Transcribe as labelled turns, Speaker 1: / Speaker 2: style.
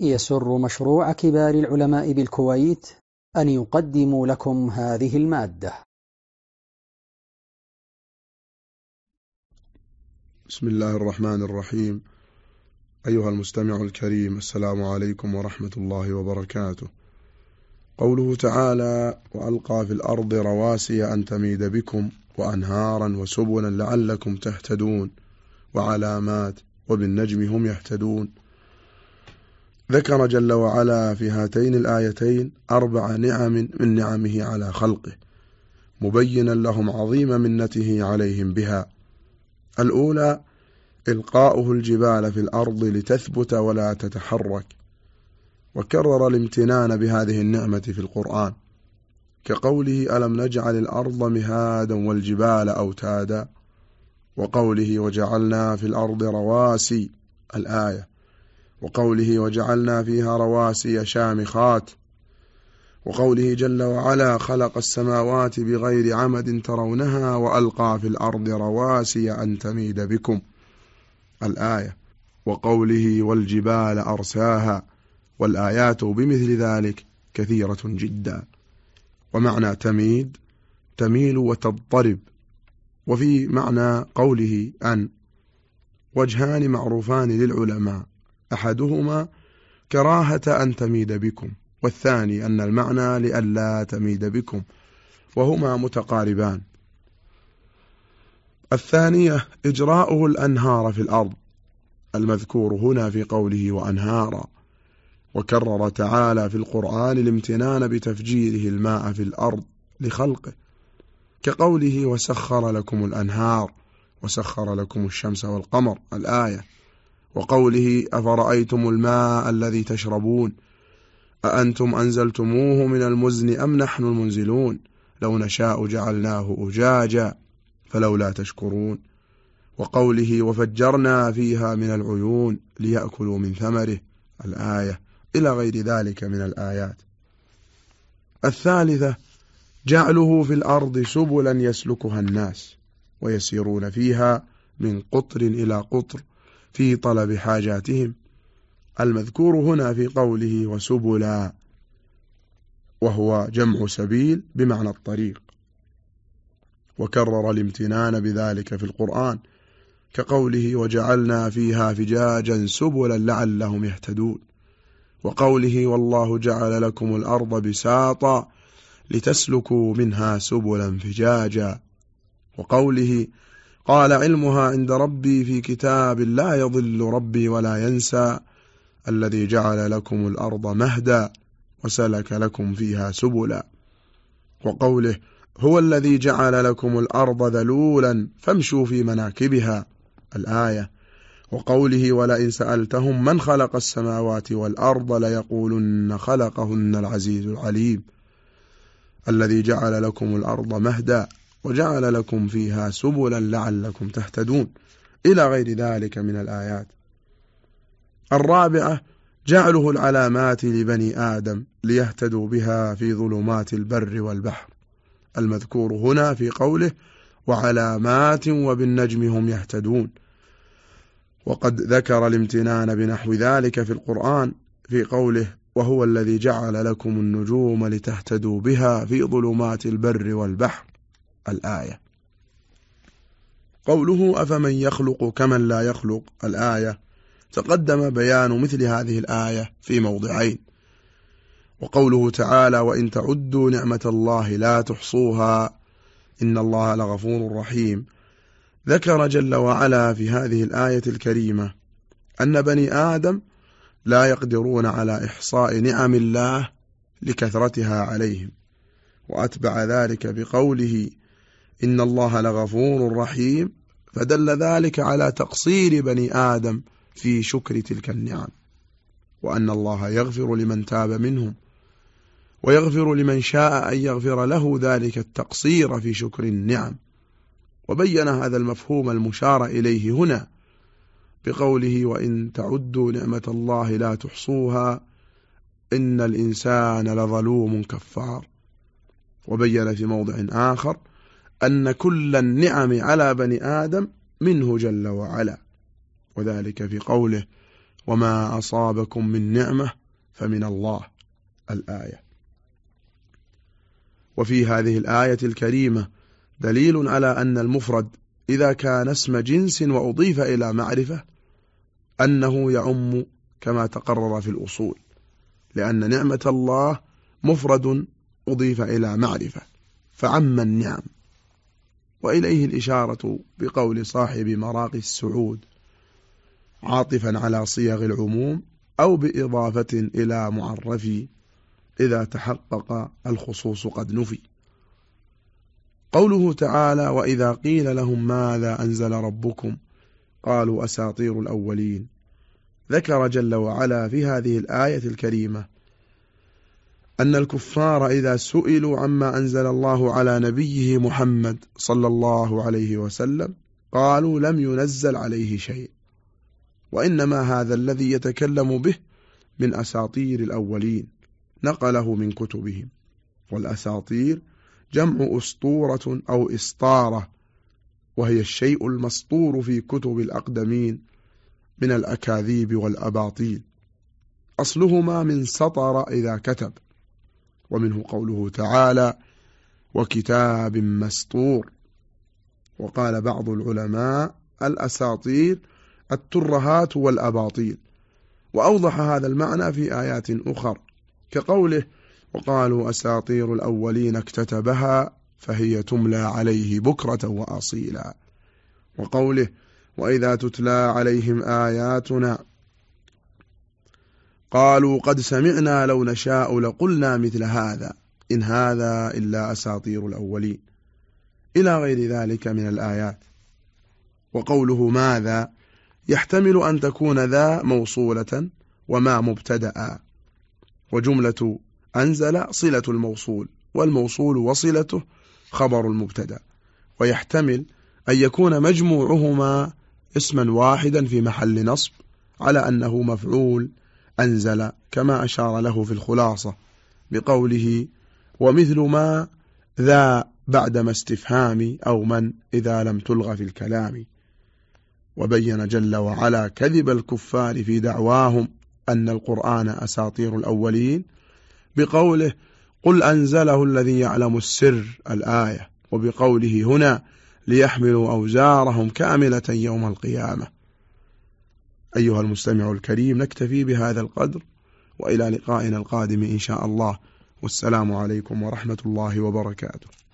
Speaker 1: يسر مشروع كبار العلماء بالكويت أن يقدم لكم هذه المادة.
Speaker 2: بسم الله الرحمن الرحيم. أيها المستمع الكريم السلام عليكم ورحمة الله وبركاته. قوله تعالى وألقى في الأرض رواسي أن تميد بكم وأنهارا وسبلا لعلكم تهتدون وعلامات وبالنجم هم يهتدون. ذكر جل وعلا في هاتين الآيتين أربع نعم من نعمه على خلقه مبينا لهم عظيم منته عليهم بها. الأولى إلقاؤه الجبال في الأرض لتثبت ولا تتحرك وكرر الامتنان بهذه النعمة في القرآن. كقوله ألم نجعل الأرض مهادا والجبال أوتادا وقوله وجعلنا في الأرض رواسي الآية. وقوله وجعلنا فيها رواسي شامخات وقوله جل وعلا خلق السماوات بغير عمد ترونها وألقى في الأرض رواسي أن تميد بكم. الآية وقوله والجبال أرساها والآيات بمثل ذلك كثيرة جدا. ومعنى تميد تميل وتضطرب. وفي معنى قوله أن وجهان معروفان للعلماء. أحدهما كراهة أن تميد بكم والثاني أن المعنى لئلا تميد بكم وهما متقاربان. الثانية إجراؤه الأنهار في الأرض المذكور هنا في قوله وأنهارا وكرر تعالى في القرآن الامتنان بتفجيره الماء في الأرض لخلقه كقوله وسخر لكم الأنهار وسخر لكم الشمس والقمر الآية. وقوله أفرأيتم الماء الذي تشربون؟ أأنتم أنزلتموه من المزن أم نحن المنزلون؟ لو نشاء جعلناه أجاجا فلولا تشكرون. وقوله وفجرنا فيها من العيون ليأكلوا من ثمره الآية إلى غير ذلك من الآيات. الثالثة جعله في الأرض سبلا يسلكها الناس ويسيرون فيها من قطر إلى قطر في طلب حاجاتهم. المذكور هنا في قوله وسبلا وهو جمع سبيل بمعنى الطريق. وكرر الامتنان بذلك في القرآن كقوله وجعلنا فيها فجاجا سبلا لعلهم يهتدون. وقوله والله جعل لكم الأرض بساطا لتسلكوا منها سبلا فجاجا. وقوله قال علمها عند ربي في كتاب لا يضل ربي ولا ينسى الذي جعل لكم الأرض مهدا وسلك لكم فيها سبلا. وقوله هو الذي جعل لكم الأرض ذلولا فامشوا في مناكبها الآية. وقوله ولئن سألتهم من خلق السماوات والأرض ليقولن خلقهن العزيز العليم الذي جعل لكم الأرض مهدا وجعل لكم فيها سبلا لعلكم تهتدون. إلى غير ذلك من الآيات. الرابعة جعله العلامات لبني آدم ليهتدوا بها في ظلمات البر والبحر. المذكور هنا في قوله وعلامات وبالنجم هم يهتدون. وقد ذكر الامتنان بنحو ذلك في القرآن في قوله وهو الذي جعل لكم النجوم لتهتدوا بها في ظلمات البر والبحر. الآية. قوله أفمن يخلق كمن لا يخلق الآية. تقدم بيان مثل هذه الآية في موضعين. وقوله تعالى وإن تعدوا نعمة الله لا تحصوها إن الله لغفور رحيم ذكر جل وعلا في هذه الآية الكريمة أن بني آدم لا يقدرون على إحصاء نعم الله لكثرتها عليهم. وأتبع ذلك بقوله إن الله لغفور رحيم فدل ذلك على تقصير بني آدم في شكر تلك النعم وأن الله يغفر لمن تاب منهم ويغفر لمن شاء أن يغفر له ذلك التقصير في شكر النعم وبين هذا المفهوم المشار إليه هنا بقوله وإن تعدوا نعمة الله لا تحصوها إن الإنسان لظلوم كفار وبين في موضع آخر أن كل النعم على بني آدم منه جل وعلا. وذلك في قوله وما أصابكم من نعمة فمن الله الآية. وفي هذه الآية الكريمة دليل على أن المفرد إذا كان اسم جنس وأضيف إلى معرفة أنه يعم كما تقرر في الأصول لأن نعمة الله مفرد أضيف إلى معرفة فعم النعم. وإليه الإشارة بقول صاحب مراقي السعود عاطفا على صيغ العموم أو بإضافة إلى معرف إذا تحقق الخصوص قد نفي. قوله تعالى وإذا قيل لهم ماذا أنزل ربكم قالوا أساطير الأولين. ذكر جل وعلا في هذه الآية الكريمة أن الكفار إذا سئلوا عما أنزل الله على نبيه محمد صلى الله عليه وسلم قالوا لم ينزل عليه شيء وإنما هذا الذي يتكلم به من أساطير الأولين نقله من كتبهم والأساطير جمع أسطورة أو إسطارة وهي الشيء المسطور في كتب الأقدمين من الأكاذيب والأباطيل أصلهما من سطر إذا كتب. ومنه قوله تعالى وكتاب مسطور. وقال بعض العلماء الأساطير الترهات والأباطيل. وأوضح هذا المعنى في آيات أخر كقوله وقالوا أساطير الأولين اكتتبها فهي تملى عليه بكرة وأصيلا. وقوله وإذا تتلى عليهم آياتنا قالوا قد سمعنا لو نشاء لقلنا مثل هذا. إن هذا إلا أساطير الأولين. إلى غير ذلك من الآيات. وقوله ماذا؟ يحتمل أن تكون ذا موصولة وما مبتدأ. وجملة أنزل صلة الموصول والموصول وصلته خبر المبتدأ. ويحتمل أن يكون مجموعهما اسما واحدا في محل نصب على أنه مفعول أنزل كما أشار له في الخلاصة بقوله ومثل ما ذا بعدما استفهام أو من إذا لم تلغى في الكلام وبين جل وعلا كذب الكفار في دعواهم أن القرآن أساطير الأولين بقوله قل أنزله الذي يعلم السر الآية وبقوله هنا ليحملوا أوزارهم كاملة يوم القيامة أيها المستمع الكريم نكتفي بهذا القدر وإلى لقائنا القادم إن شاء الله. والسلام عليكم ورحمة الله وبركاته.